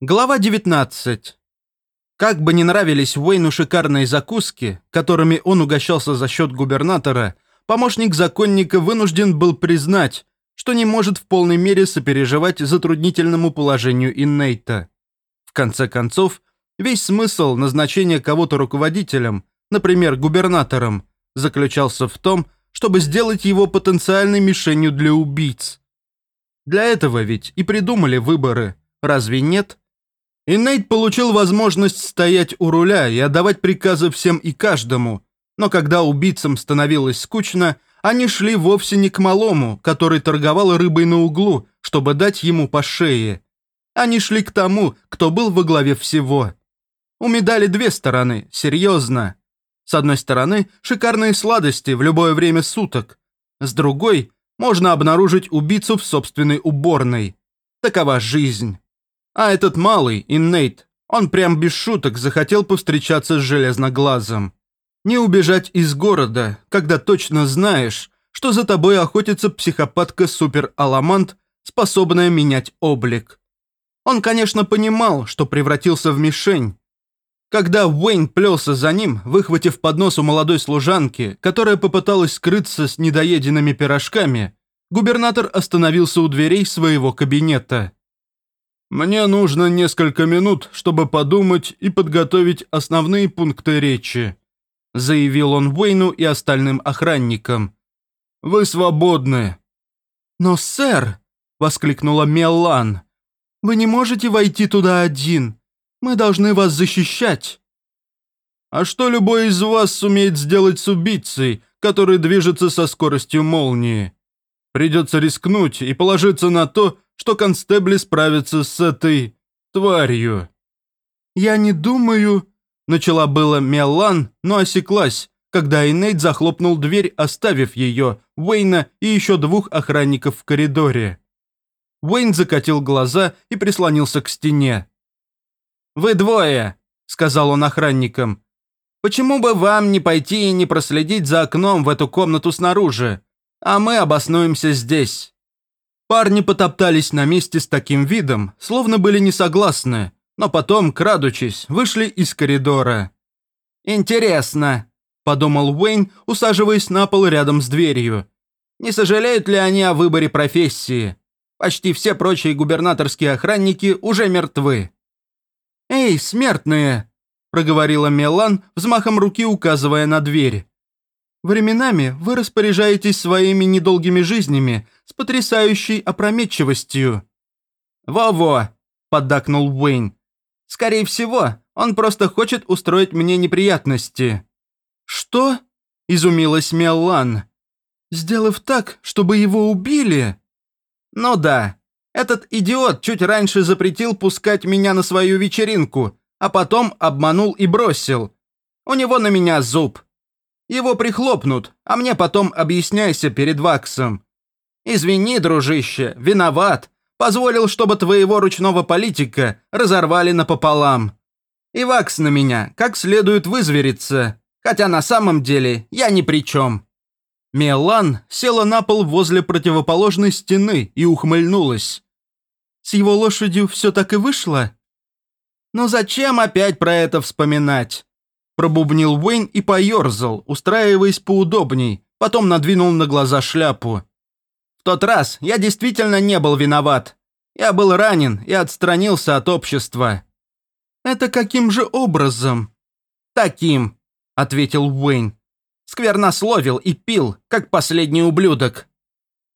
Глава 19. Как бы ни нравились Уэйну шикарные закуски, которыми он угощался за счет губернатора, помощник законника вынужден был признать, что не может в полной мере сопереживать затруднительному положению Иннейта. В конце концов, весь смысл назначения кого-то руководителем, например, губернатором, заключался в том, чтобы сделать его потенциальной мишенью для убийц. Для этого ведь и придумали выборы, разве нет? И Нейт получил возможность стоять у руля и отдавать приказы всем и каждому, но когда убийцам становилось скучно, они шли вовсе не к малому, который торговал рыбой на углу, чтобы дать ему по шее. Они шли к тому, кто был во главе всего. У медали две стороны, серьезно. С одной стороны, шикарные сладости в любое время суток. С другой, можно обнаружить убийцу в собственной уборной. Такова жизнь. А этот малый, Иннейт, он прям без шуток захотел повстречаться с Железноглазом. Не убежать из города, когда точно знаешь, что за тобой охотится психопатка-супер-аламант, способная менять облик. Он, конечно, понимал, что превратился в мишень. Когда Уэйн плелся за ним, выхватив поднос у молодой служанки, которая попыталась скрыться с недоеденными пирожками, губернатор остановился у дверей своего кабинета. «Мне нужно несколько минут, чтобы подумать и подготовить основные пункты речи», заявил он Уэйну и остальным охранникам. «Вы свободны». «Но, сэр», — воскликнула Меллан, — «вы не можете войти туда один. Мы должны вас защищать». «А что любой из вас сумеет сделать с убийцей, который движется со скоростью молнии? Придется рискнуть и положиться на то, что констебли справятся с этой тварью. «Я не думаю...» Начала было Меллан, но осеклась, когда Инейт захлопнул дверь, оставив ее, Уэйна и еще двух охранников в коридоре. Уэйн закатил глаза и прислонился к стене. «Вы двое», — сказал он охранникам. «Почему бы вам не пойти и не проследить за окном в эту комнату снаружи? А мы обоснуемся здесь». Парни потоптались на месте с таким видом, словно были не согласны, но потом, крадучись, вышли из коридора. «Интересно», – подумал Уэйн, усаживаясь на пол рядом с дверью. «Не сожалеют ли они о выборе профессии? Почти все прочие губернаторские охранники уже мертвы». «Эй, смертные!» – проговорила Мелан, взмахом руки указывая на дверь. Временами вы распоряжаетесь своими недолгими жизнями с потрясающей опрометчивостью». «Во-во», – поддакнул Уэйн. «Скорее всего, он просто хочет устроить мне неприятности». «Что?» – изумилась Меллан. «Сделав так, чтобы его убили?» «Ну да. Этот идиот чуть раньше запретил пускать меня на свою вечеринку, а потом обманул и бросил. У него на меня зуб. Его прихлопнут, а мне потом объясняйся перед Ваксом. Извини, дружище, виноват. Позволил, чтобы твоего ручного политика разорвали напополам. И Вакс на меня как следует вызвериться, хотя на самом деле я ни при чем». Мелан села на пол возле противоположной стены и ухмыльнулась. «С его лошадью все так и вышло?» «Ну зачем опять про это вспоминать? Пробубнил Уэйн и поерзал, устраиваясь поудобней, потом надвинул на глаза шляпу. «В тот раз я действительно не был виноват. Я был ранен и отстранился от общества». «Это каким же образом?» «Таким», — ответил Уэйн. «Сквернословил и пил, как последний ублюдок».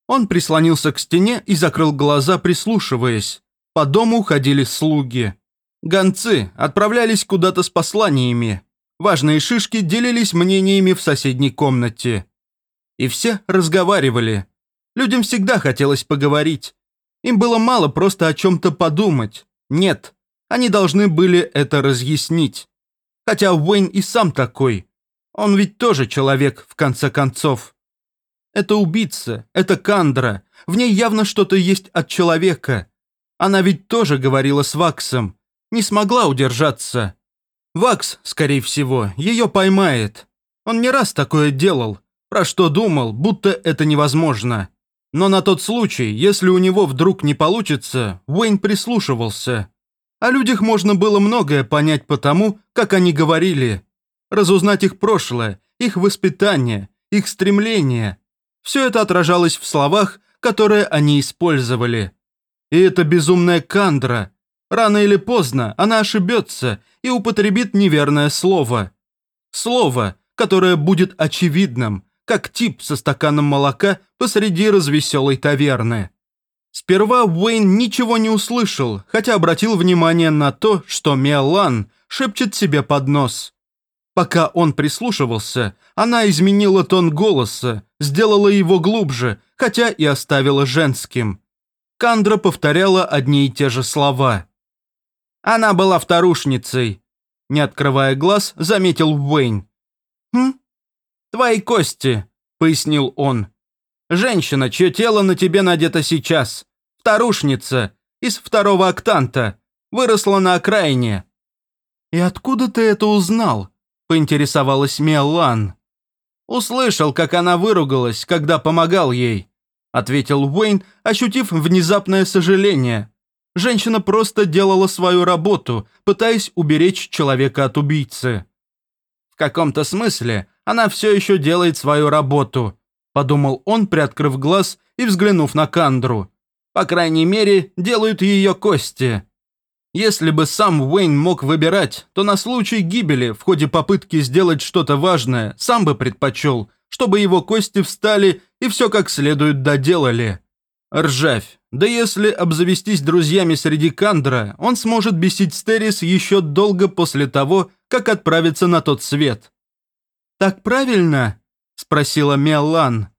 Он прислонился к стене и закрыл глаза, прислушиваясь. По дому ходили слуги. Гонцы отправлялись куда-то с посланиями. Важные шишки делились мнениями в соседней комнате. И все разговаривали. Людям всегда хотелось поговорить. Им было мало просто о чем-то подумать. Нет, они должны были это разъяснить. Хотя Уэйн и сам такой. Он ведь тоже человек, в конце концов. Это убийца, это Кандра. В ней явно что-то есть от человека. Она ведь тоже говорила с Ваксом. Не смогла удержаться. Вакс, скорее всего, ее поймает. Он не раз такое делал, про что думал, будто это невозможно. Но на тот случай, если у него вдруг не получится, Уэйн прислушивался. О людях можно было многое понять по тому, как они говорили. Разузнать их прошлое, их воспитание, их стремления. Все это отражалось в словах, которые они использовали. И эта безумная Кандра. Рано или поздно она ошибется и употребит неверное слово. Слово, которое будет очевидным, как тип со стаканом молока посреди развеселой таверны. Сперва Уэйн ничего не услышал, хотя обратил внимание на то, что Миолан шепчет себе под нос. Пока он прислушивался, она изменила тон голоса, сделала его глубже, хотя и оставила женским. Кандра повторяла одни и те же слова. Она была вторушницей. Не открывая глаз, заметил Уэйн. «Хм? Твои кости», — пояснил он. Женщина, чье тело на тебе надето сейчас. Вторушница. Из второго октанта. Выросла на окраине». «И откуда ты это узнал?» – поинтересовалась Меллан. «Услышал, как она выругалась, когда помогал ей», – ответил Уэйн, ощутив внезапное сожаление. Женщина просто делала свою работу, пытаясь уберечь человека от убийцы. В каком-то смысле она все еще делает свою работу, подумал он, приоткрыв глаз и взглянув на Кандру. По крайней мере, делают ее кости. Если бы сам Уэйн мог выбирать, то на случай гибели в ходе попытки сделать что-то важное сам бы предпочел, чтобы его кости встали и все как следует доделали. Ржавь. Да если обзавестись друзьями среди Кандра, он сможет бесить Стерис еще долго после того, как отправится на тот свет. «Так правильно?» – спросила Меллан.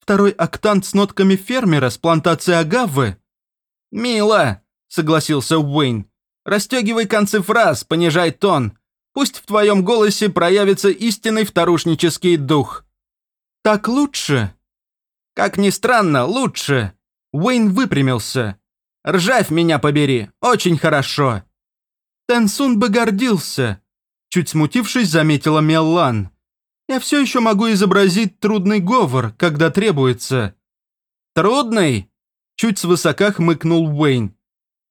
«Второй октант с нотками фермера с плантации агавы?» «Мило!» – согласился Уэйн. «Растегивай концы фраз, понижай тон. Пусть в твоем голосе проявится истинный вторушнический дух». «Так лучше?» «Как ни странно, лучше!» Уэйн выпрямился. «Ржавь меня побери, очень хорошо!» Тенсун бы гордился. Чуть смутившись, заметила Меллан. Я все еще могу изобразить трудный говор, когда требуется». «Трудный?» – чуть свысока хмыкнул Уэйн.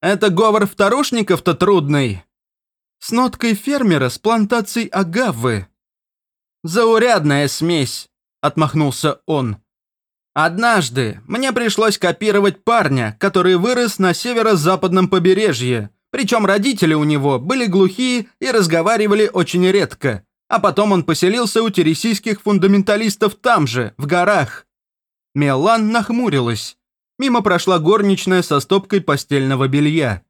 «Это говор вторушников-то трудный». «С ноткой фермера с плантацией агавы». «Заурядная смесь», – отмахнулся он. «Однажды мне пришлось копировать парня, который вырос на северо-западном побережье, причем родители у него были глухие и разговаривали очень редко. А потом он поселился у тересийских фундаменталистов там же, в горах. Мелан нахмурилась. Мимо прошла горничная со стопкой постельного белья.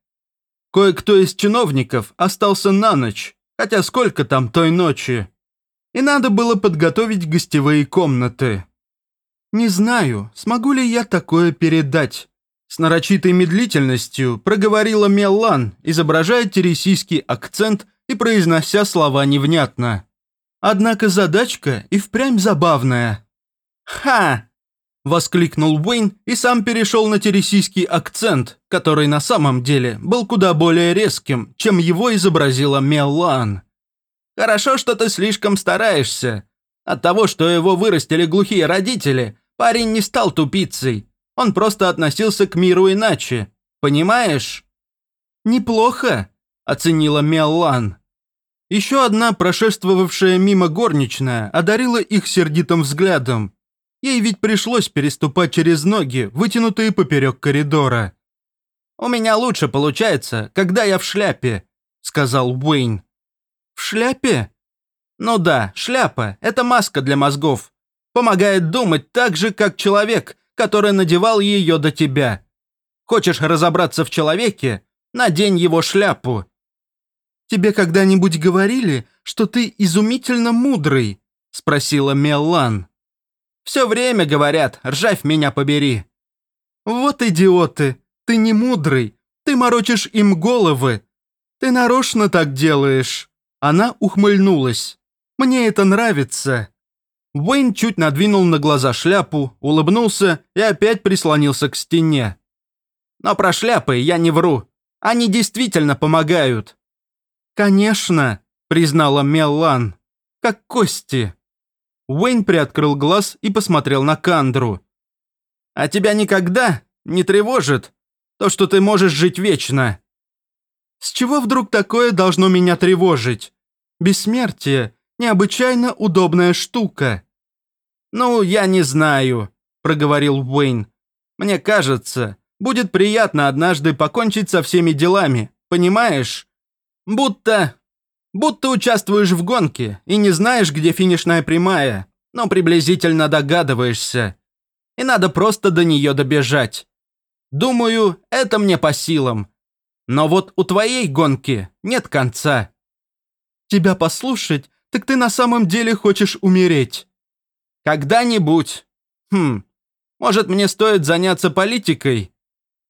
Кое-кто из чиновников остался на ночь, хотя сколько там той ночи. И надо было подготовить гостевые комнаты. «Не знаю, смогу ли я такое передать», с нарочитой медлительностью проговорила Меллан, изображая тересийский акцент и произнося слова невнятно. Однако задачка и впрямь забавная. «Ха!» – воскликнул Уэйн и сам перешел на тересийский акцент, который на самом деле был куда более резким, чем его изобразила Меллан. «Хорошо, что ты слишком стараешься. От того, что его вырастили глухие родители, парень не стал тупицей. Он просто относился к миру иначе. Понимаешь?» «Неплохо», – оценила Меллан. Еще одна прошествовавшая мимо горничная одарила их сердитым взглядом. Ей ведь пришлось переступать через ноги, вытянутые поперек коридора. «У меня лучше получается, когда я в шляпе», — сказал Уэйн. «В шляпе?» «Ну да, шляпа — это маска для мозгов. Помогает думать так же, как человек, который надевал ее до тебя. Хочешь разобраться в человеке? Надень его шляпу. «Тебе когда-нибудь говорили, что ты изумительно мудрый?» – спросила Меллан. «Все время говорят, ржавь меня побери». «Вот идиоты, ты не мудрый, ты морочишь им головы. Ты нарочно так делаешь». Она ухмыльнулась. «Мне это нравится». Уэйн чуть надвинул на глаза шляпу, улыбнулся и опять прислонился к стене. «Но про шляпы я не вру. Они действительно помогают. «Конечно», — признала Меллан. «Как кости». Уэйн приоткрыл глаз и посмотрел на Кандру. «А тебя никогда не тревожит то, что ты можешь жить вечно?» С чего вдруг такое должно меня тревожить? Бессмертие – необычайно удобная штука». «Ну, я не знаю», – проговорил Уэйн. «Мне кажется, будет приятно однажды покончить со всеми делами, понимаешь? Будто... будто участвуешь в гонке и не знаешь, где финишная прямая, но приблизительно догадываешься. И надо просто до нее добежать. Думаю, это мне по силам. Но вот у твоей гонки нет конца. Тебя послушать, так ты на самом деле хочешь умереть. Когда-нибудь. Хм, может, мне стоит заняться политикой?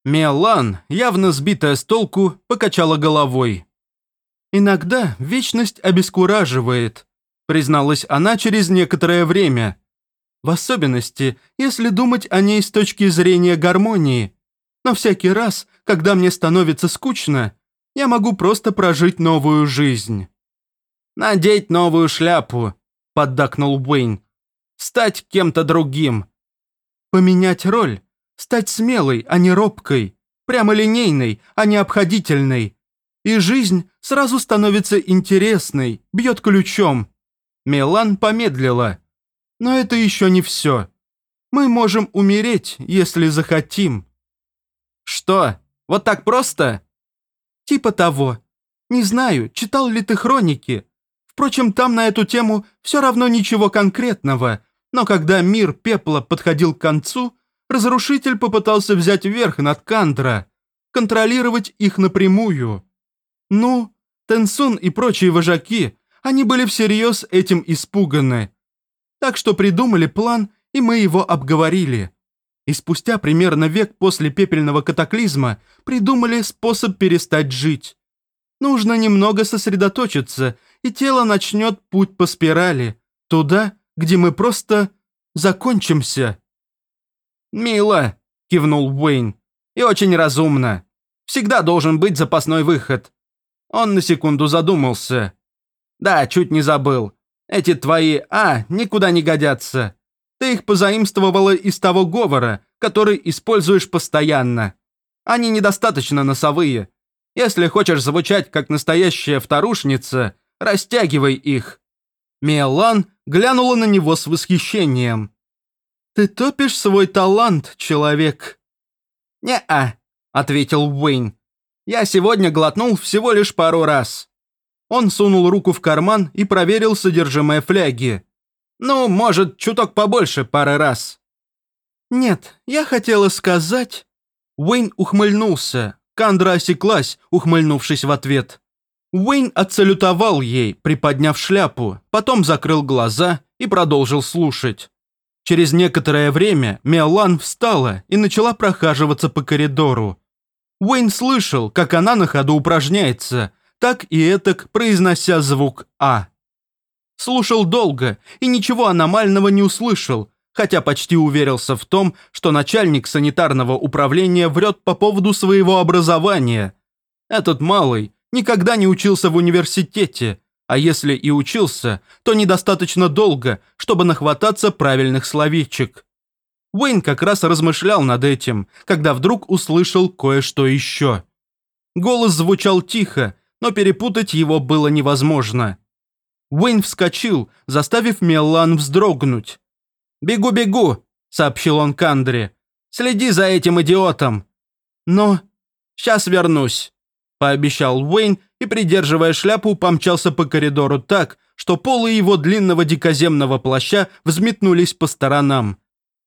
Мелан, явно сбитая с толку, покачала головой. «Иногда вечность обескураживает», призналась она через некоторое время. В особенности, если думать о ней с точки зрения гармонии. Но всякий раз, когда мне становится скучно, я могу просто прожить новую жизнь. «Надеть новую шляпу», — поддакнул Уэйн. «Стать кем-то другим». «Поменять роль», Стать смелой, а не робкой, прямолинейной, а не обходительной. И жизнь сразу становится интересной, бьет ключом. Мелан помедлила. Но это еще не все. Мы можем умереть, если захотим. Что, вот так просто? Типа того. Не знаю, читал ли ты хроники. Впрочем, там на эту тему все равно ничего конкретного. Но когда мир пепла подходил к концу, Разрушитель попытался взять верх над Кандра, контролировать их напрямую. Ну, Тенсун и прочие вожаки, они были всерьез этим испуганы. Так что придумали план, и мы его обговорили. И спустя примерно век после пепельного катаклизма придумали способ перестать жить. Нужно немного сосредоточиться, и тело начнет путь по спирали, туда, где мы просто закончимся. «Мило», — кивнул Уэйн. «И очень разумно. Всегда должен быть запасной выход». Он на секунду задумался. «Да, чуть не забыл. Эти твои «а» никуда не годятся. Ты их позаимствовала из того говора, который используешь постоянно. Они недостаточно носовые. Если хочешь звучать как настоящая вторушница, растягивай их». Миолан глянула на него с восхищением. «Ты топишь свой талант, человек». «Не-а», — ответил Уэйн. «Я сегодня глотнул всего лишь пару раз». Он сунул руку в карман и проверил содержимое фляги. «Ну, может, чуток побольше пары раз». «Нет, я хотела сказать...» Уэйн ухмыльнулся. Кандра осеклась, ухмыльнувшись в ответ. Уэйн отсалютовал ей, приподняв шляпу, потом закрыл глаза и продолжил слушать. Через некоторое время Миолан встала и начала прохаживаться по коридору. Уэйн слышал, как она на ходу упражняется, так и этак произнося звук «А». Слушал долго и ничего аномального не услышал, хотя почти уверился в том, что начальник санитарного управления врет по поводу своего образования. Этот малый никогда не учился в университете, а если и учился, то недостаточно долго, чтобы нахвататься правильных словечек. Уэйн как раз размышлял над этим, когда вдруг услышал кое-что еще. Голос звучал тихо, но перепутать его было невозможно. Уэйн вскочил, заставив Меллан вздрогнуть. «Бегу-бегу», — сообщил он Кандре. «Следи за этим идиотом». «Но...» «Сейчас вернусь», — пообещал Уэйн и, придерживая шляпу, помчался по коридору так, что полы его длинного дикоземного плаща взметнулись по сторонам.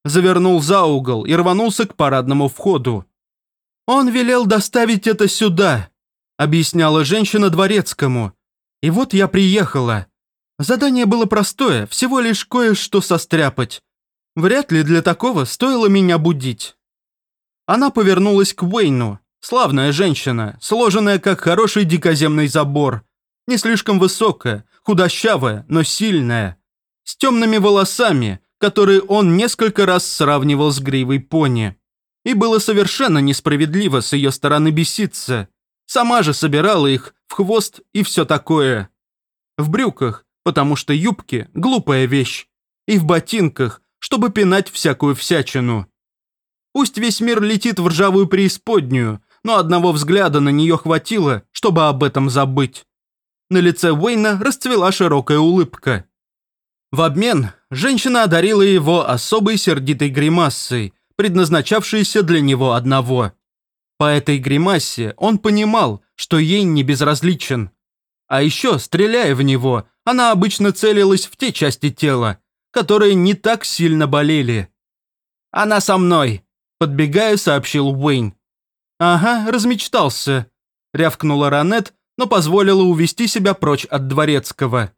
Завернул за угол и рванулся к парадному входу. «Он велел доставить это сюда», — объясняла женщина дворецкому. «И вот я приехала. Задание было простое, всего лишь кое-что состряпать. Вряд ли для такого стоило меня будить». Она повернулась к Уэйну. Славная женщина, сложенная как хороший дикоземный забор. Не слишком высокая, худощавая, но сильная. С темными волосами, которые он несколько раз сравнивал с гривой пони. И было совершенно несправедливо с ее стороны беситься. Сама же собирала их в хвост и все такое. В брюках, потому что юбки – глупая вещь. И в ботинках, чтобы пинать всякую всячину. Пусть весь мир летит в ржавую преисподнюю, но одного взгляда на нее хватило, чтобы об этом забыть. На лице Уэйна расцвела широкая улыбка. В обмен женщина одарила его особой сердитой гримасой, предназначавшейся для него одного. По этой гримасе он понимал, что ей не безразличен. А еще, стреляя в него, она обычно целилась в те части тела, которые не так сильно болели. «Она со мной», – подбегая, сообщил Уэйн. «Ага, размечтался», – рявкнула Ранет, но позволила увести себя прочь от дворецкого.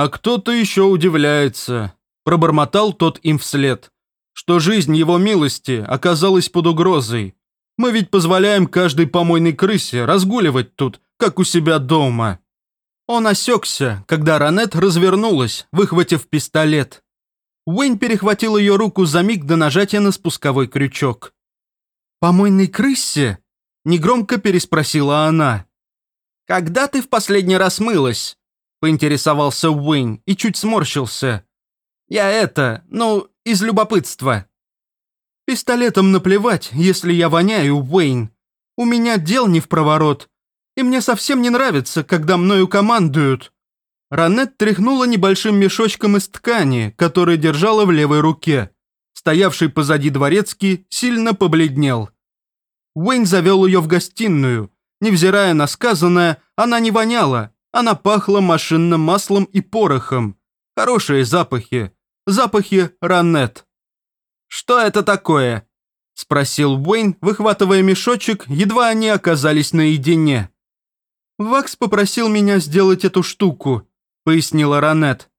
«А кто-то еще удивляется», – пробормотал тот им вслед, «что жизнь его милости оказалась под угрозой. Мы ведь позволяем каждой помойной крысе разгуливать тут, как у себя дома». Он осекся, когда Ранет развернулась, выхватив пистолет. Уэйн перехватил ее руку за миг до нажатия на спусковой крючок. «Помойной крысе?» – негромко переспросила она. «Когда ты в последний раз мылась?» – поинтересовался Уэйн и чуть сморщился. «Я это, ну, из любопытства». «Пистолетом наплевать, если я воняю, Уэйн. У меня дел не в проворот и мне совсем не нравится, когда мною командуют». Ранет тряхнула небольшим мешочком из ткани, который держала в левой руке. Стоявший позади дворецкий сильно побледнел. Уэйн завел ее в гостиную. Невзирая на сказанное, она не воняла. Она пахла машинным маслом и порохом. Хорошие запахи. Запахи Ранет. «Что это такое?» – спросил Уэйн, выхватывая мешочек, едва они оказались наедине. «Вакс попросил меня сделать эту штуку», — пояснила Ранет.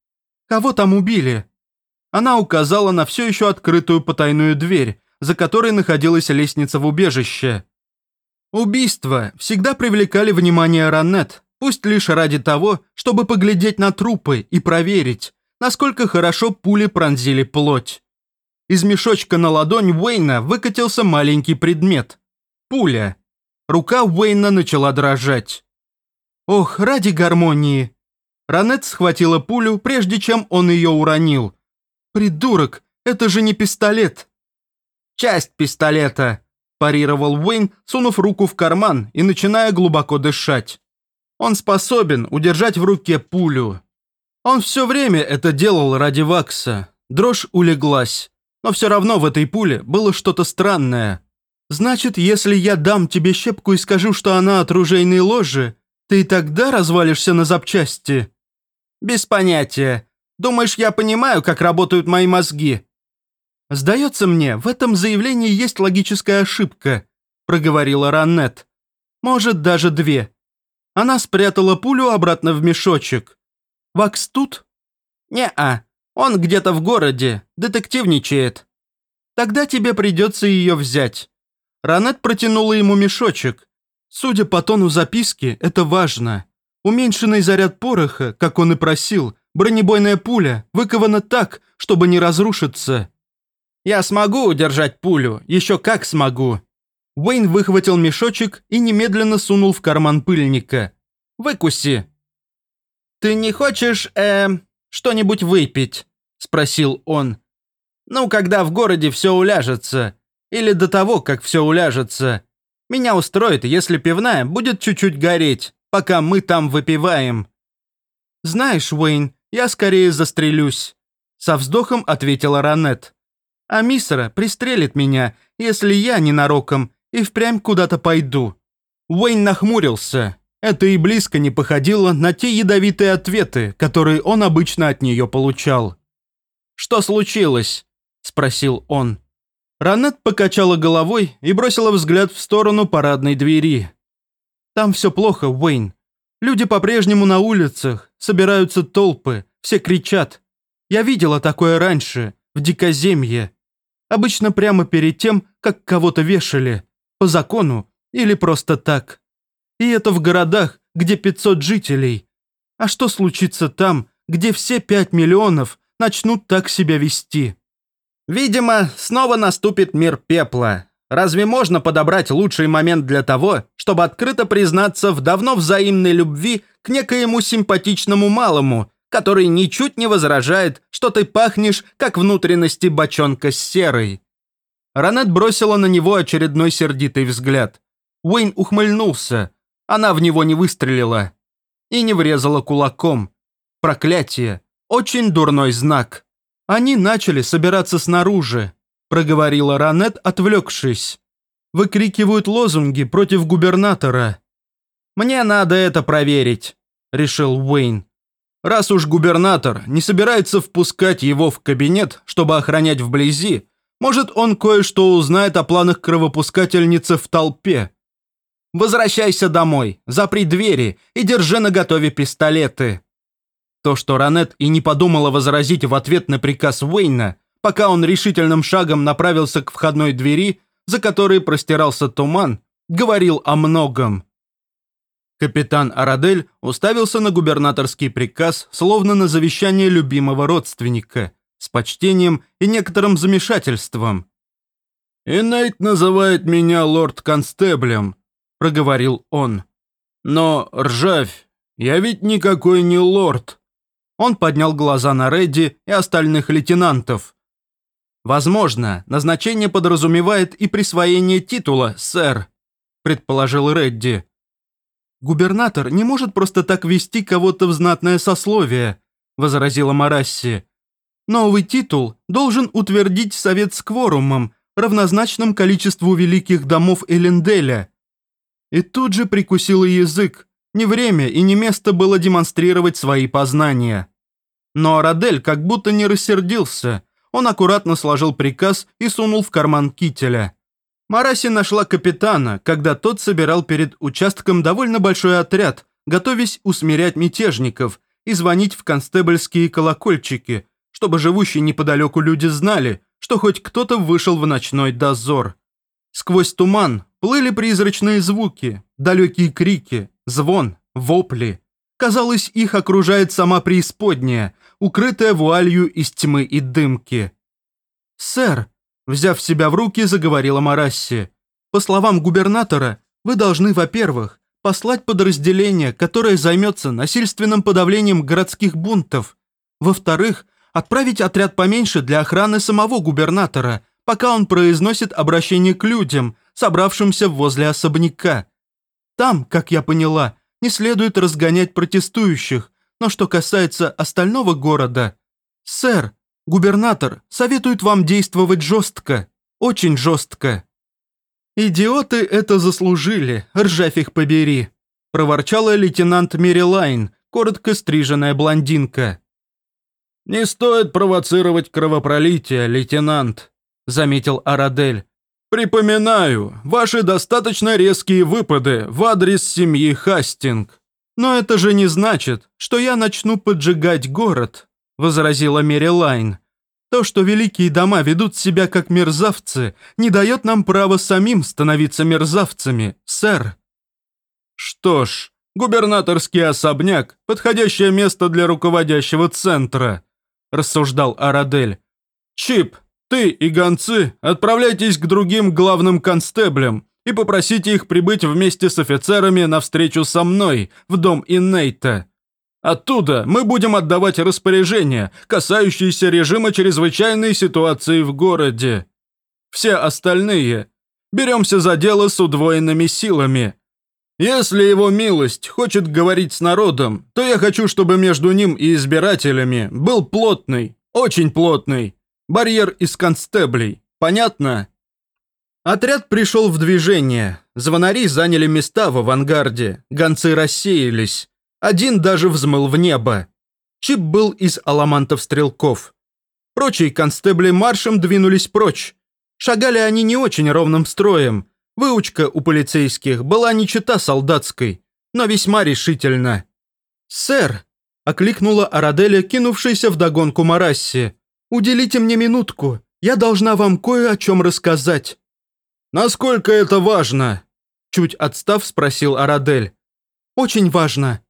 «Кого там убили?» Она указала на все еще открытую потайную дверь, за которой находилась лестница в убежище. Убийства всегда привлекали внимание Ранет, пусть лишь ради того, чтобы поглядеть на трупы и проверить, насколько хорошо пули пронзили плоть. Из мешочка на ладонь Уэйна выкатился маленький предмет. Пуля. Рука Уэйна начала дрожать. Ох, ради гармонии. Ранет схватила пулю, прежде чем он ее уронил. Придурок, это же не пистолет. Часть пистолета, парировал Уэйн, сунув руку в карман и начиная глубоко дышать. Он способен удержать в руке пулю. Он все время это делал ради Вакса. Дрожь улеглась. Но все равно в этой пуле было что-то странное. Значит, если я дам тебе щепку и скажу, что она от ружейной ложи, ты тогда развалишься на запчасти? Без понятия. Думаешь, я понимаю, как работают мои мозги? Сдается мне, в этом заявлении есть логическая ошибка, проговорила Раннет. Может, даже две. Она спрятала пулю обратно в мешочек. Вакс тут? Не-а, он где-то в городе, детективничает. Тогда тебе придется ее взять. Ранет протянула ему мешочек. Судя по тону записки, это важно. Уменьшенный заряд пороха, как он и просил, бронебойная пуля, выкована так, чтобы не разрушиться. «Я смогу удержать пулю, еще как смогу!» Уэйн выхватил мешочек и немедленно сунул в карман пыльника. «Выкуси!» «Ты не хочешь, э, что-нибудь выпить?» – спросил он. «Ну, когда в городе все уляжется. Или до того, как все уляжется. Меня устроит, если пивная будет чуть-чуть гореть, пока мы там выпиваем». «Знаешь, Уэйн, я скорее застрелюсь», — со вздохом ответила Ранет. «А Миссера пристрелит меня, если я ненароком и впрямь куда-то пойду». Уэйн нахмурился. Это и близко не походило на те ядовитые ответы, которые он обычно от нее получал. «Что случилось?» – спросил он. Ранет покачала головой и бросила взгляд в сторону парадной двери. «Там все плохо, Уэйн. Люди по-прежнему на улицах, собираются толпы, все кричат. Я видела такое раньше, в дикоземье. Обычно прямо перед тем, как кого-то вешали. По закону или просто так. И это в городах, где 500 жителей. А что случится там, где все 5 миллионов начнут так себя вести?» Видимо, снова наступит мир пепла. Разве можно подобрать лучший момент для того, чтобы открыто признаться в давно взаимной любви к некоему симпатичному малому, который ничуть не возражает, что ты пахнешь, как внутренности бочонка с серой? Ранет бросила на него очередной сердитый взгляд. Уэйн ухмыльнулся. Она в него не выстрелила. И не врезала кулаком. Проклятие. Очень дурной знак. Они начали собираться снаружи, проговорила Ранет, отвлекшись. Выкрикивают лозунги против губернатора. «Мне надо это проверить», — решил Уэйн. Раз уж губернатор не собирается впускать его в кабинет, чтобы охранять вблизи, может, он кое-что узнает о планах кровопускательницы в толпе. Возвращайся домой, запри двери и держи наготове пистолеты. То, что Ранет и не подумала возразить в ответ на приказ Уэйна, пока он решительным шагом направился к входной двери, за которой простирался туман, говорил о многом. Капитан Арадель уставился на губернаторский приказ, словно на завещание любимого родственника, с почтением и некоторым замешательством. «И Нейт называет меня лорд-констеблем», — проговорил он. «Но, ржавь, я ведь никакой не лорд». Он поднял глаза на Редди и остальных лейтенантов. «Возможно, назначение подразумевает и присвоение титула, сэр», — предположил Редди. «Губернатор не может просто так вести кого-то в знатное сословие», — возразила Марасси. «Новый титул должен утвердить совет с кворумом, равнозначным количеству великих домов Эленделя». И тут же прикусила язык. Не время и не место было демонстрировать свои познания. Но Арадель как будто не рассердился. Он аккуратно сложил приказ и сунул в карман кителя. Мараси нашла капитана, когда тот собирал перед участком довольно большой отряд, готовясь усмирять мятежников и звонить в констебльские колокольчики, чтобы живущие неподалеку люди знали, что хоть кто-то вышел в ночной дозор. Сквозь туман плыли призрачные звуки, далекие крики, звон, вопли. Казалось, их окружает сама преисподняя, укрытая вуалью из тьмы и дымки. «Сэр», Взяв себя в руки, заговорила Марасси. «По словам губернатора, вы должны, во-первых, послать подразделение, которое займется насильственным подавлением городских бунтов. Во-вторых, отправить отряд поменьше для охраны самого губернатора, пока он произносит обращение к людям, собравшимся возле особняка. Там, как я поняла, не следует разгонять протестующих, но что касается остального города... Сэр, Губернатор советует вам действовать жестко, очень жестко». «Идиоты это заслужили, ржавь их побери», – проворчала лейтенант Мерилайн, коротко стриженная блондинка. «Не стоит провоцировать кровопролитие, лейтенант», – заметил Арадель. «Припоминаю, ваши достаточно резкие выпады в адрес семьи Хастинг. Но это же не значит, что я начну поджигать город», возразила Мерилайн. То, что великие дома ведут себя как мерзавцы, не дает нам права самим становиться мерзавцами, сэр. Что ж, губернаторский особняк – подходящее место для руководящего центра, рассуждал Арадель. Чип, ты и гонцы отправляйтесь к другим главным констеблям и попросите их прибыть вместе с офицерами на встречу со мной в дом Иннейта. Оттуда мы будем отдавать распоряжения, касающиеся режима чрезвычайной ситуации в городе. Все остальные беремся за дело с удвоенными силами. Если его милость хочет говорить с народом, то я хочу, чтобы между ним и избирателями был плотный, очень плотный, барьер из констеблей. Понятно? Отряд пришел в движение. Звонари заняли места в авангарде, гонцы рассеялись. Один даже взмыл в небо. Чип был из аламантов-стрелков. Прочие констебли маршем двинулись прочь. Шагали они не очень ровным строем. Выучка у полицейских была не чета солдатской, но весьма решительно. «Сэр!» – окликнула Араделя, кинувшаяся вдогонку Марасси. «Уделите мне минутку, я должна вам кое о чем рассказать». «Насколько это важно?» Чуть отстав, спросил Арадель. «Очень важно.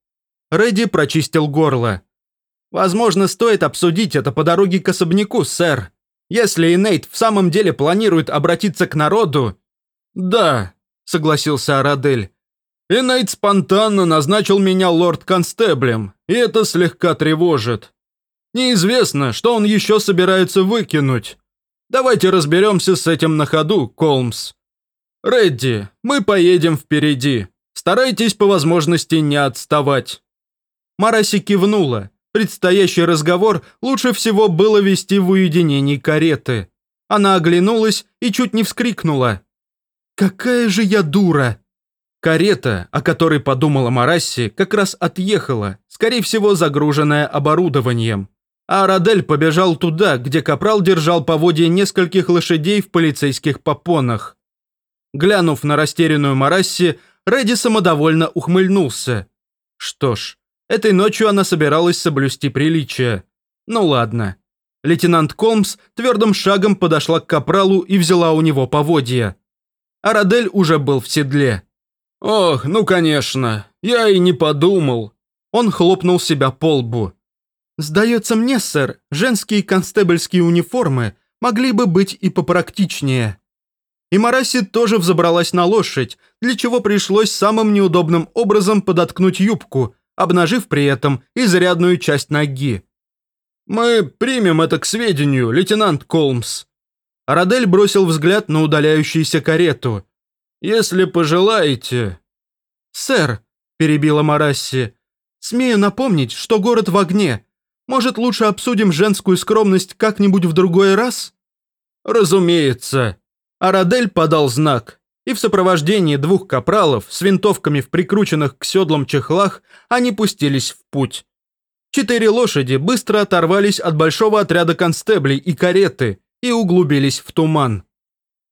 Рэдди прочистил горло. «Возможно, стоит обсудить это по дороге к особняку, сэр. Если Инейт в самом деле планирует обратиться к народу...» «Да», — согласился Арадель. «Инейт спонтанно назначил меня лорд-констеблем, и это слегка тревожит. Неизвестно, что он еще собирается выкинуть. Давайте разберемся с этим на ходу, Колмс». Редди, мы поедем впереди. Старайтесь по возможности не отставать». Мараси кивнула. Предстоящий разговор лучше всего было вести в уединении кареты. Она оглянулась и чуть не вскрикнула. «Какая же я дура!» Карета, о которой подумала Марасси, как раз отъехала, скорее всего, загруженная оборудованием. А Радель побежал туда, где Капрал держал поводья нескольких лошадей в полицейских попонах. Глянув на растерянную Марасси, Редди самодовольно ухмыльнулся. Что ж, этой ночью она собиралась соблюсти приличие. Ну ладно. Лейтенант Колмс твердым шагом подошла к Капралу и взяла у него поводья. А Радель уже был в седле. «Ох, ну конечно, я и не подумал». Он хлопнул себя по лбу. «Сдается мне, сэр, женские констебльские униформы могли бы быть и попрактичнее». И Мараси тоже взобралась на лошадь, для чего пришлось самым неудобным образом подоткнуть юбку, обнажив при этом изрядную часть ноги. «Мы примем это к сведению, лейтенант Колмс». Радель бросил взгляд на удаляющуюся карету. «Если пожелаете...» «Сэр», – перебила Марасси, – «смею напомнить, что город в огне. Может, лучше обсудим женскую скромность как-нибудь в другой раз?» «Разумеется». Арадель подал знак, и в сопровождении двух капралов с винтовками в прикрученных к седлам чехлах они пустились в путь. Четыре лошади быстро оторвались от большого отряда констеблей и кареты и углубились в туман.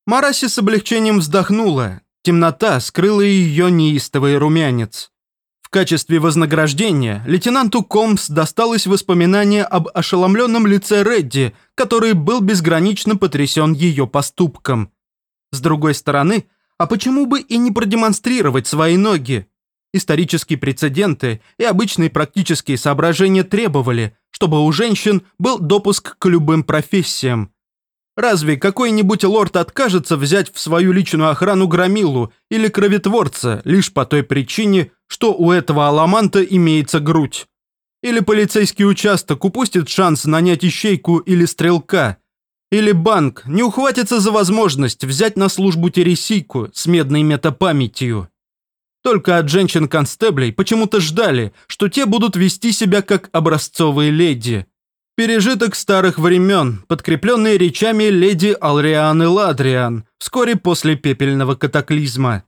Мараси с облегчением вздохнула. Темнота скрыла ее неистовый румянец. В качестве вознаграждения лейтенанту Комс досталось воспоминание об ошеломленном лице Редди, который был безгранично потрясен ее поступком. С другой стороны, а почему бы и не продемонстрировать свои ноги? Исторические прецеденты и обычные практические соображения требовали, чтобы у женщин был допуск к любым профессиям. Разве какой-нибудь лорд откажется взять в свою личную охрану громилу или кровотворца лишь по той причине, что у этого аламанта имеется грудь? Или полицейский участок упустит шанс нанять ищейку или стрелка? Или банк не ухватится за возможность взять на службу тересийку с медной метапамятью? Только от женщин-констеблей почему-то ждали, что те будут вести себя как образцовые леди. Пережиток старых времен, подкрепленный речами леди Алрианы Ладриан вскоре после пепельного катаклизма.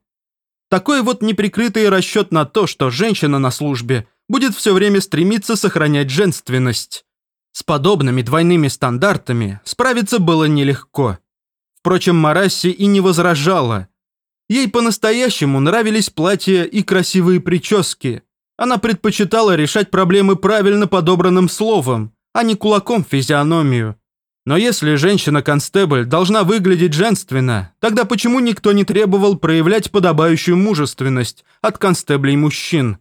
Такой вот неприкрытый расчет на то, что женщина на службе будет все время стремиться сохранять женственность. С подобными двойными стандартами справиться было нелегко. Впрочем, Марасси и не возражала. Ей по-настоящему нравились платья и красивые прически. Она предпочитала решать проблемы правильно подобранным словом, а не кулаком физиономию. Но если женщина-констебль должна выглядеть женственно, тогда почему никто не требовал проявлять подобающую мужественность от констеблей мужчин?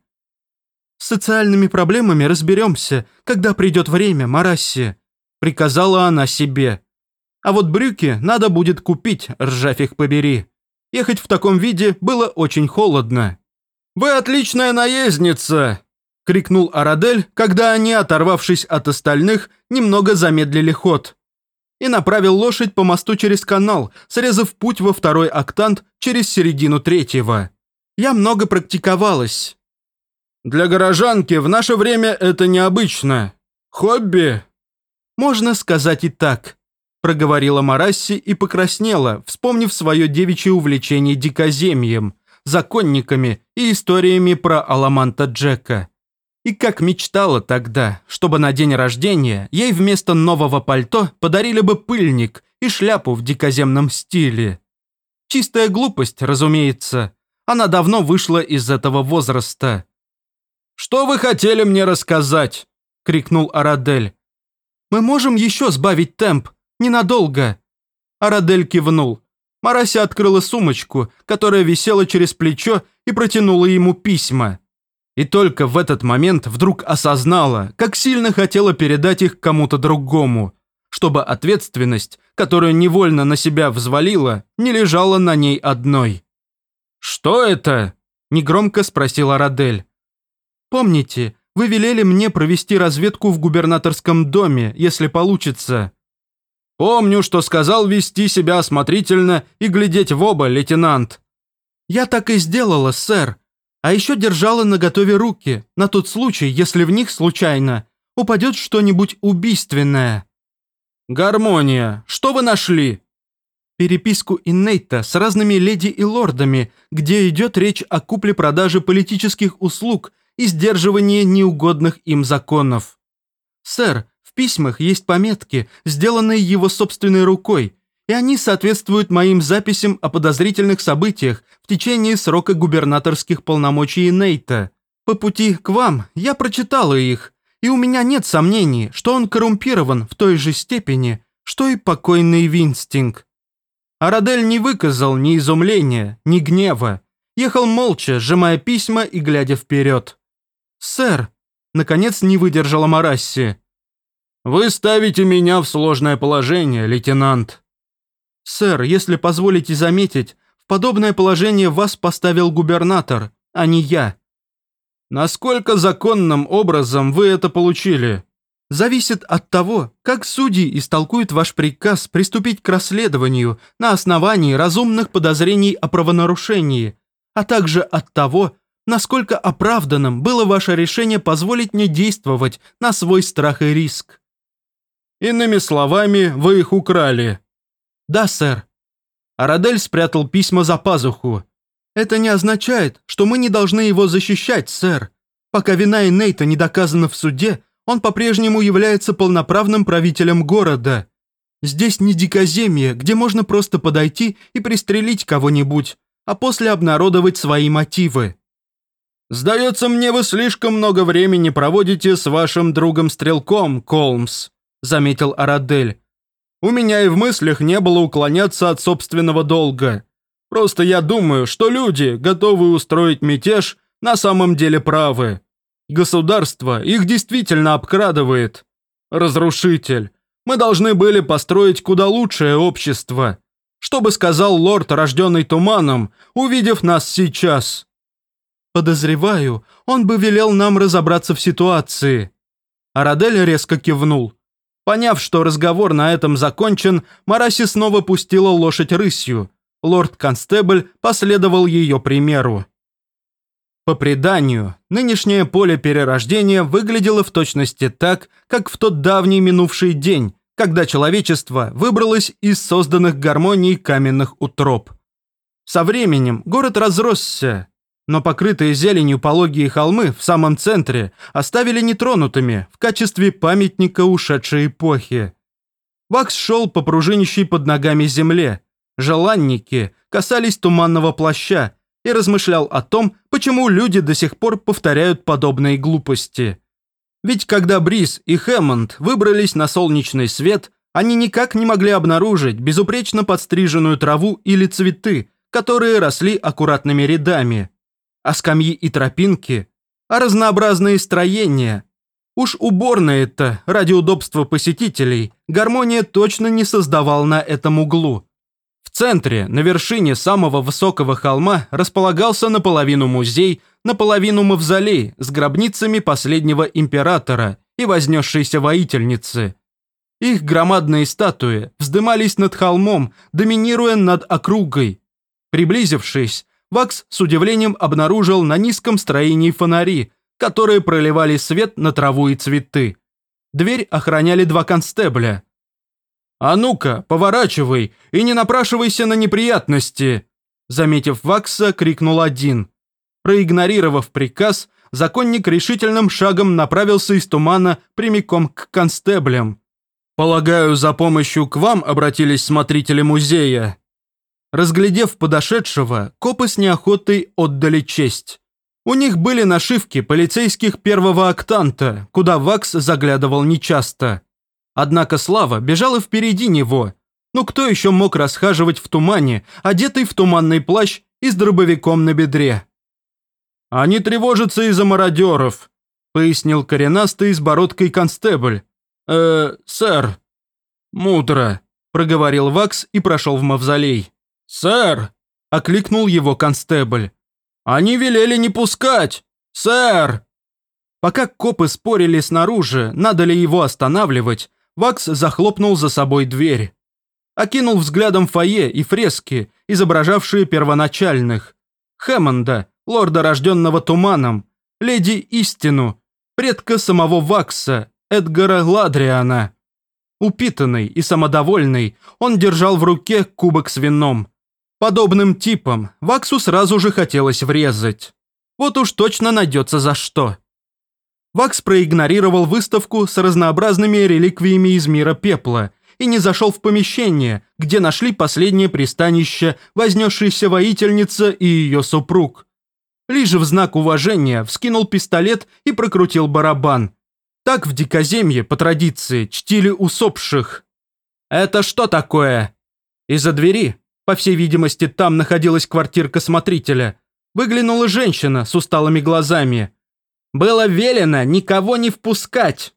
«С социальными проблемами разберемся, когда придет время, Марасси», — приказала она себе. «А вот брюки надо будет купить, ржавь их побери». Ехать в таком виде было очень холодно. «Вы отличная наездница!» – крикнул Арадель, когда они, оторвавшись от остальных, немного замедлили ход. И направил лошадь по мосту через канал, срезав путь во второй октант через середину третьего. Я много практиковалась. «Для горожанки в наше время это необычно. Хобби?» «Можно сказать и так», проговорила Марасси и покраснела, вспомнив свое девичье увлечение дикоземьем, законниками и историями про Аламанта Джека. И как мечтала тогда, чтобы на день рождения ей вместо нового пальто подарили бы пыльник и шляпу в дикоземном стиле. Чистая глупость, разумеется. Она давно вышла из этого возраста. «Что вы хотели мне рассказать?» — крикнул Арадель. «Мы можем еще сбавить темп», Ненадолго». Арадель кивнул. Марася открыла сумочку, которая висела через плечо и протянула ему письма. И только в этот момент вдруг осознала, как сильно хотела передать их кому-то другому, чтобы ответственность, которую невольно на себя взвалила, не лежала на ней одной. «Что это?» – негромко спросила Радель. «Помните, вы велели мне провести разведку в губернаторском доме, если получится. Помню, что сказал вести себя осмотрительно и глядеть в оба, лейтенант». «Я так и сделала, сэр. А еще держала наготове руки, на тот случай, если в них случайно упадет что-нибудь убийственное». «Гармония. Что вы нашли?» переписку Иннейта с разными леди и лордами, где идет речь о купле-продаже политических услуг и сдерживании неугодных им законов. Сэр, в письмах есть пометки, сделанные его собственной рукой, и они соответствуют моим записям о подозрительных событиях в течение срока губернаторских полномочий Иннейта. По пути к вам я прочитала их, и у меня нет сомнений, что он коррумпирован в той же степени, что и покойный Винстинг. Арадель не выказал ни изумления, ни гнева. Ехал молча, сжимая письма и глядя вперед. «Сэр!» — наконец не выдержала Марасси. «Вы ставите меня в сложное положение, лейтенант». «Сэр, если позволите заметить, в подобное положение вас поставил губернатор, а не я». «Насколько законным образом вы это получили?» зависит от того, как судьи истолкуют ваш приказ приступить к расследованию на основании разумных подозрений о правонарушении, а также от того, насколько оправданным было ваше решение позволить мне действовать на свой страх и риск. Иными словами, вы их украли. Да, сэр. Арадель спрятал письма за пазуху. Это не означает, что мы не должны его защищать, сэр. Пока вина Инейта не доказана в суде, он по-прежнему является полноправным правителем города. Здесь не дикоземье, где можно просто подойти и пристрелить кого-нибудь, а после обнародовать свои мотивы. «Сдается мне, вы слишком много времени проводите с вашим другом-стрелком, Колмс», заметил Арадель. «У меня и в мыслях не было уклоняться от собственного долга. Просто я думаю, что люди, готовые устроить мятеж, на самом деле правы. Государство их действительно обкрадывает. Разрушитель. Мы должны были построить куда лучшее общество. Что бы сказал лорд, рожденный туманом, увидев нас сейчас? Подозреваю, он бы велел нам разобраться в ситуации. Арадель резко кивнул. Поняв, что разговор на этом закончен, Мараси снова пустила лошадь рысью. Лорд-констебль последовал ее примеру. По преданию, нынешнее поле перерождения выглядело в точности так, как в тот давний минувший день, когда человечество выбралось из созданных гармонией каменных утроб. Со временем город разросся, но покрытые зеленью пологие холмы в самом центре оставили нетронутыми в качестве памятника ушедшей эпохи. Вакс шел по пружинищей под ногами земле. Желанники касались туманного плаща, и размышлял о том, почему люди до сих пор повторяют подобные глупости. Ведь когда Бриз и Хэммонд выбрались на солнечный свет, они никак не могли обнаружить безупречно подстриженную траву или цветы, которые росли аккуратными рядами, а скамьи и тропинки, а разнообразные строения. Уж уборные-то, ради удобства посетителей, гармония точно не создавал на этом углу. В центре, на вершине самого высокого холма, располагался наполовину музей, наполовину мавзолей с гробницами последнего императора и вознесшейся воительницы. Их громадные статуи вздымались над холмом, доминируя над округой. Приблизившись, Вакс с удивлением обнаружил на низком строении фонари, которые проливали свет на траву и цветы. Дверь охраняли два констебля – «А ну-ка, поворачивай и не напрашивайся на неприятности!» Заметив Вакса, крикнул один. Проигнорировав приказ, законник решительным шагом направился из тумана прямиком к констеблям. «Полагаю, за помощью к вам обратились смотрители музея?» Разглядев подошедшего, копы с неохотой отдали честь. У них были нашивки полицейских первого октанта, куда Вакс заглядывал нечасто. Однако Слава бежала впереди него. Ну кто еще мог расхаживать в тумане, одетый в туманный плащ и с дробовиком на бедре? «Они тревожатся из-за мародеров», — пояснил коренастый с бородкой констебль. «Э, сэр». «Мудро», — проговорил Вакс и прошел в мавзолей. «Сэр!» — окликнул его констебль. «Они велели не пускать! Сэр!» Пока копы спорили снаружи, надо ли его останавливать, Вакс захлопнул за собой дверь. Окинул взглядом фойе и фрески, изображавшие первоначальных. Хэммонда, лорда, рожденного туманом, леди Истину, предка самого Вакса, Эдгара Ладриана. Упитанный и самодовольный, он держал в руке кубок с вином. Подобным типом Ваксу сразу же хотелось врезать. Вот уж точно найдется за что. Вакс проигнорировал выставку с разнообразными реликвиями из мира пепла и не зашел в помещение, где нашли последнее пристанище вознесшейся воительница и ее супруг. Лишь в знак уважения вскинул пистолет и прокрутил барабан. Так в дикоземье, по традиции, чтили усопших. «Это что такое?» Из-за двери, по всей видимости, там находилась квартирка смотрителя, выглянула женщина с усталыми глазами. «Было велено никого не впускать!»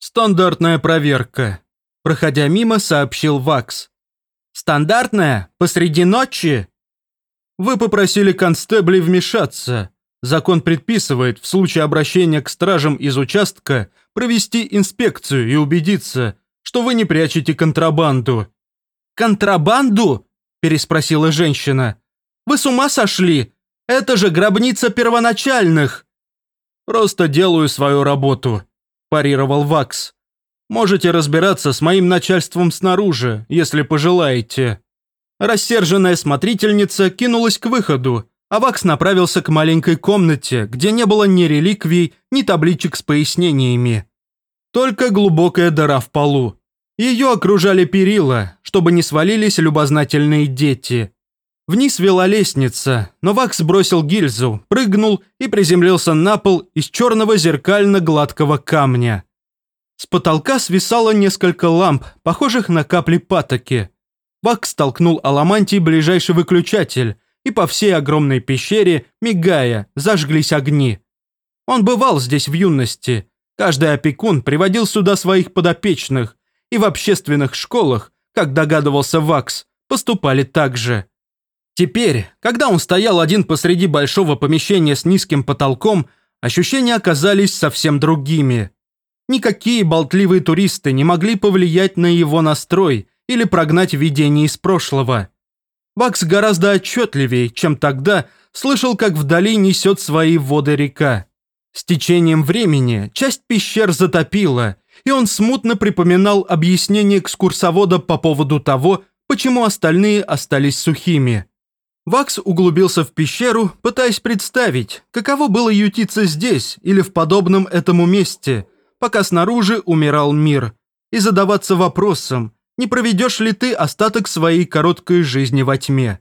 «Стандартная проверка», – проходя мимо, сообщил Вакс. «Стандартная? Посреди ночи?» «Вы попросили констеблей вмешаться. Закон предписывает в случае обращения к стражам из участка провести инспекцию и убедиться, что вы не прячете контрабанду». «Контрабанду?» – переспросила женщина. «Вы с ума сошли? Это же гробница первоначальных!» «Просто делаю свою работу», – парировал Вакс. «Можете разбираться с моим начальством снаружи, если пожелаете». Рассерженная смотрительница кинулась к выходу, а Вакс направился к маленькой комнате, где не было ни реликвий, ни табличек с пояснениями. Только глубокая дыра в полу. Ее окружали перила, чтобы не свалились любознательные дети. Вниз вела лестница, но Вакс бросил гильзу, прыгнул и приземлился на пол из черного зеркально-гладкого камня. С потолка свисало несколько ламп, похожих на капли патоки. Вакс толкнул Аламантий ближайший выключатель, и по всей огромной пещере, мигая, зажглись огни. Он бывал здесь в юности. Каждый опекун приводил сюда своих подопечных, и в общественных школах, как догадывался Вакс, поступали так же. Теперь, когда он стоял один посреди большого помещения с низким потолком, ощущения оказались совсем другими. Никакие болтливые туристы не могли повлиять на его настрой или прогнать видение из прошлого. Вакс гораздо отчетливее, чем тогда, слышал, как вдали несет свои воды река. С течением времени часть пещер затопила, и он смутно припоминал объяснение экскурсовода по поводу того, почему остальные остались сухими. Вакс углубился в пещеру, пытаясь представить, каково было ютиться здесь или в подобном этому месте, пока снаружи умирал мир, и задаваться вопросом, не проведешь ли ты остаток своей короткой жизни во тьме.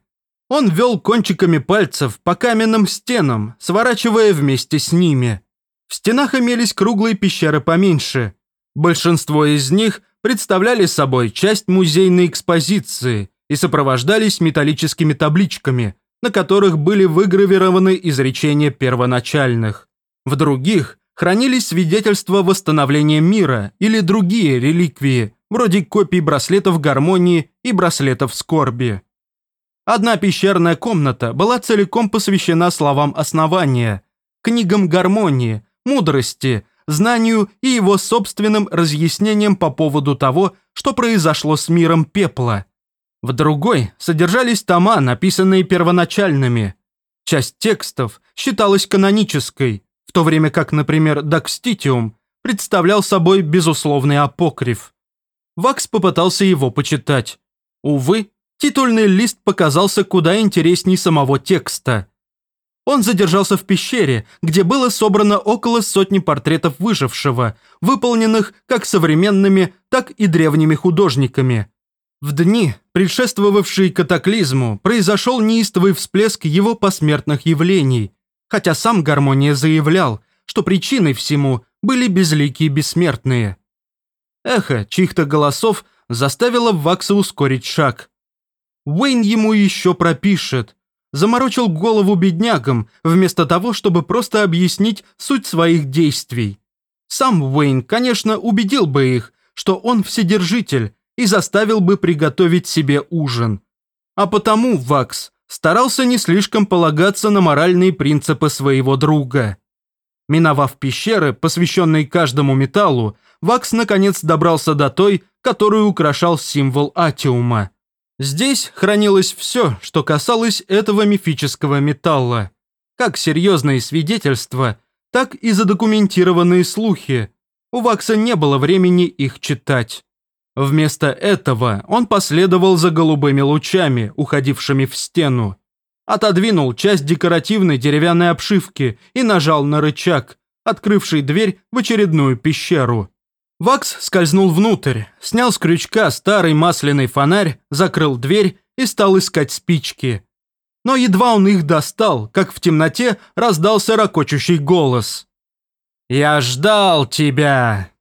Он вел кончиками пальцев по каменным стенам, сворачивая вместе с ними. В стенах имелись круглые пещеры поменьше. Большинство из них представляли собой часть музейной экспозиции и сопровождались металлическими табличками, на которых были выгравированы изречения первоначальных. В других хранились свидетельства восстановления мира или другие реликвии, вроде копий браслетов гармонии и браслетов скорби. Одна пещерная комната была целиком посвящена словам основания, книгам гармонии, мудрости, знанию и его собственным разъяснениям по поводу того, что произошло с миром пепла. В другой содержались тома, написанные первоначальными. Часть текстов считалась канонической, в то время как, например, Дакститиум представлял собой безусловный апокриф. Вакс попытался его почитать. Увы, титульный лист показался куда интересней самого текста. Он задержался в пещере, где было собрано около сотни портретов выжившего, выполненных как современными, так и древними художниками. В дни, предшествовавшие катаклизму, произошел неистовый всплеск его посмертных явлений, хотя сам Гармония заявлял, что причиной всему были безликие бессмертные. Эхо чьих-то голосов заставило Вакса ускорить шаг. Уэйн ему еще пропишет. Заморочил голову беднягам, вместо того, чтобы просто объяснить суть своих действий. Сам Уэйн, конечно, убедил бы их, что он вседержитель, и заставил бы приготовить себе ужин. А потому Вакс старался не слишком полагаться на моральные принципы своего друга. Миновав пещеры, посвященные каждому металлу, Вакс наконец добрался до той, которую украшал символ Атиума. Здесь хранилось все, что касалось этого мифического металла. Как серьезные свидетельства, так и задокументированные слухи. У Вакса не было времени их читать. Вместо этого он последовал за голубыми лучами, уходившими в стену. Отодвинул часть декоративной деревянной обшивки и нажал на рычаг, открывший дверь в очередную пещеру. Вакс скользнул внутрь, снял с крючка старый масляный фонарь, закрыл дверь и стал искать спички. Но едва он их достал, как в темноте раздался ракочущий голос. «Я ждал тебя!»